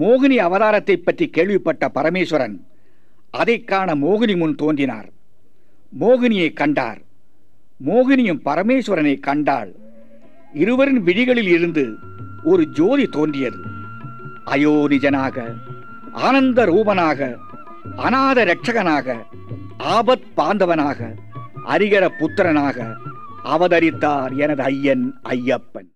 மோகினி அவதாரத்தை பற்றி கேள்விப்பட்ட பரமேஸ்வரன் அதைக்கான மோகினி முன் தோன்றினார். மோகினியை கண்டார். மோகினியும் பரமேஸ்வரனை கண்டாள். இருவரின் விழிகளில் இருந்து ஒரு ஜோதி தோன்றியது. அயோனிஜனாக ஆனந்த ரூபனாக அநாத ரட்சகனாக ஆபத் பாந்தவனாக அரிகர புத்திரனாக அவதரித்தார் எனது ஐயன் ஐயப்பன்.